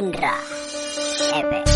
Inra. Ever.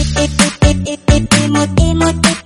Emote, emote, emote.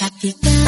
Capitán.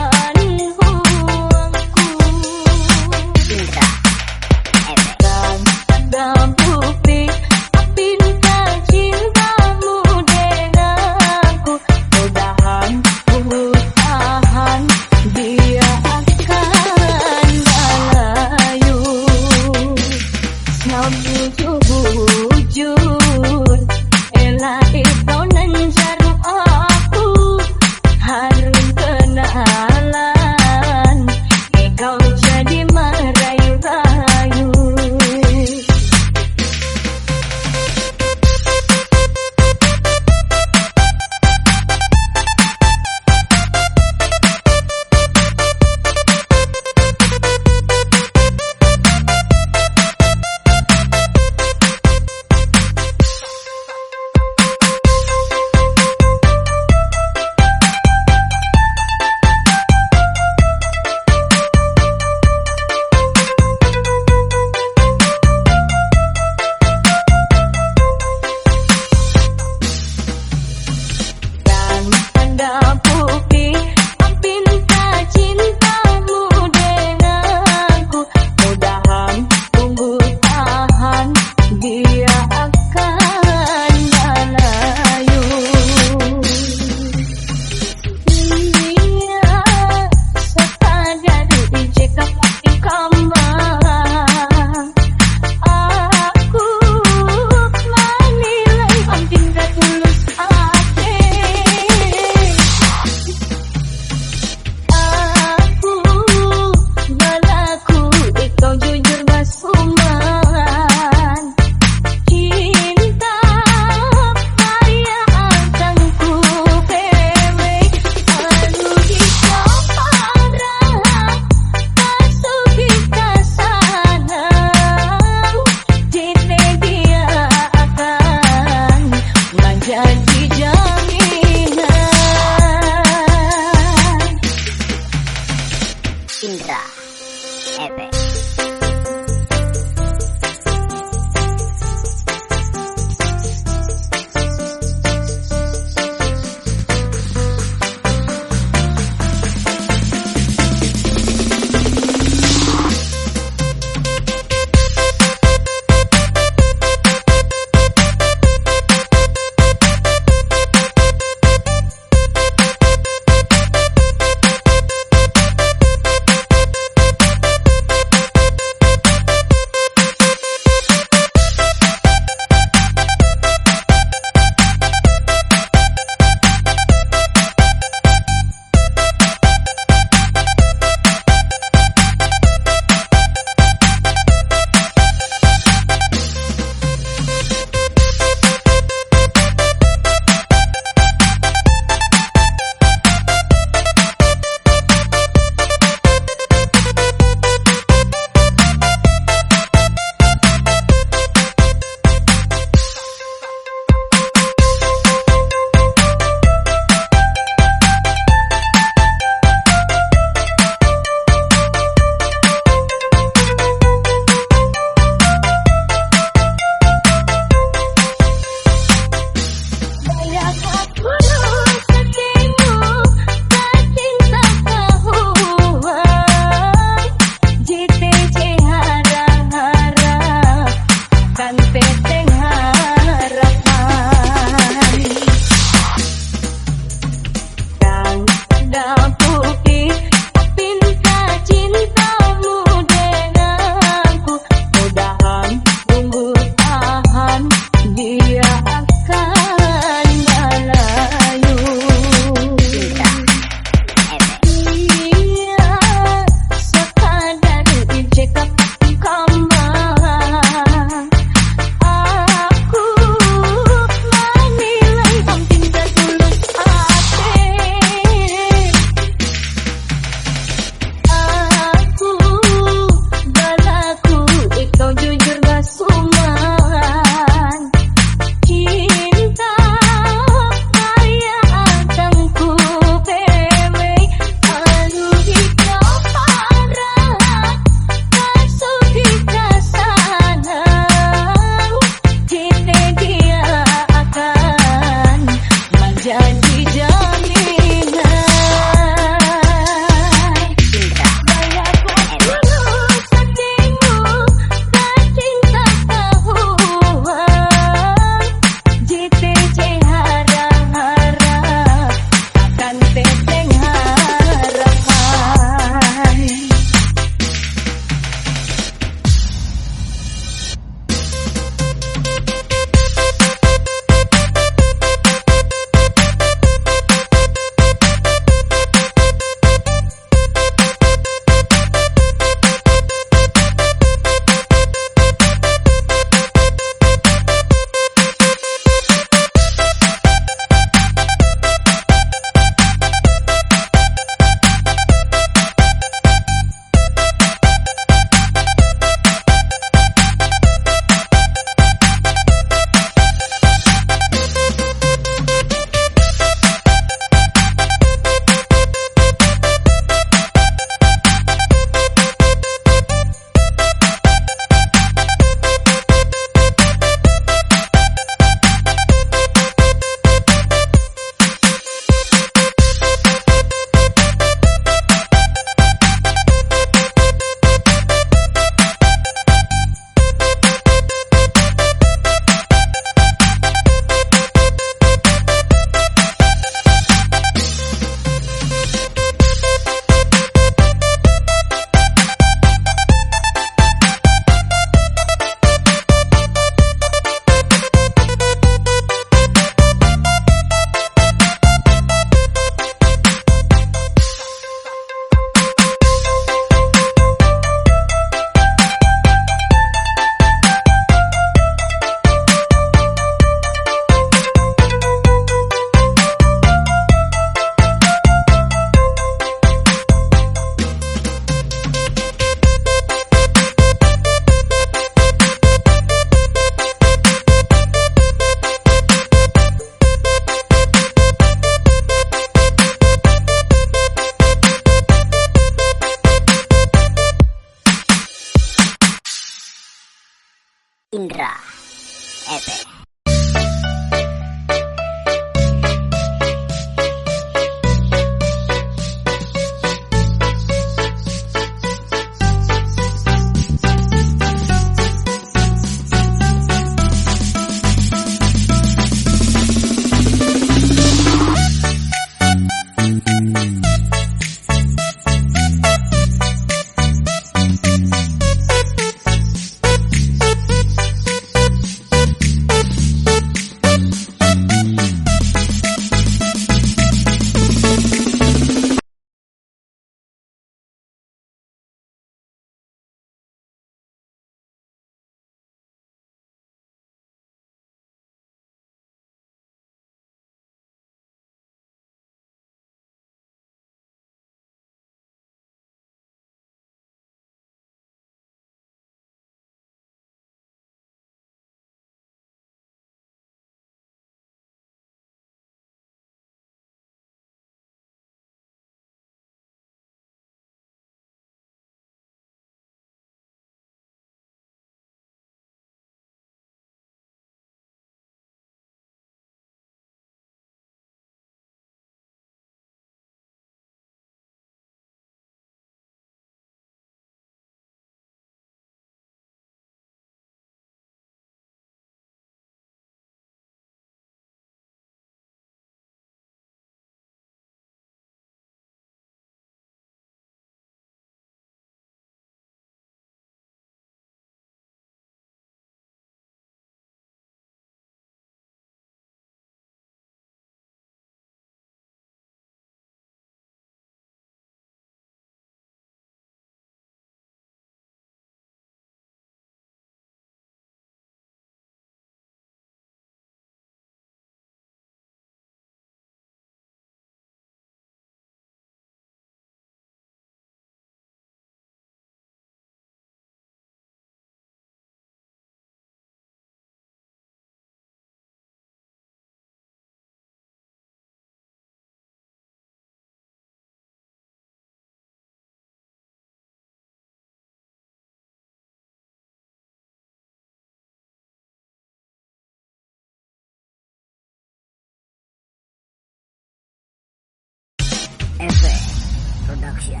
F.A. Production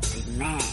with man.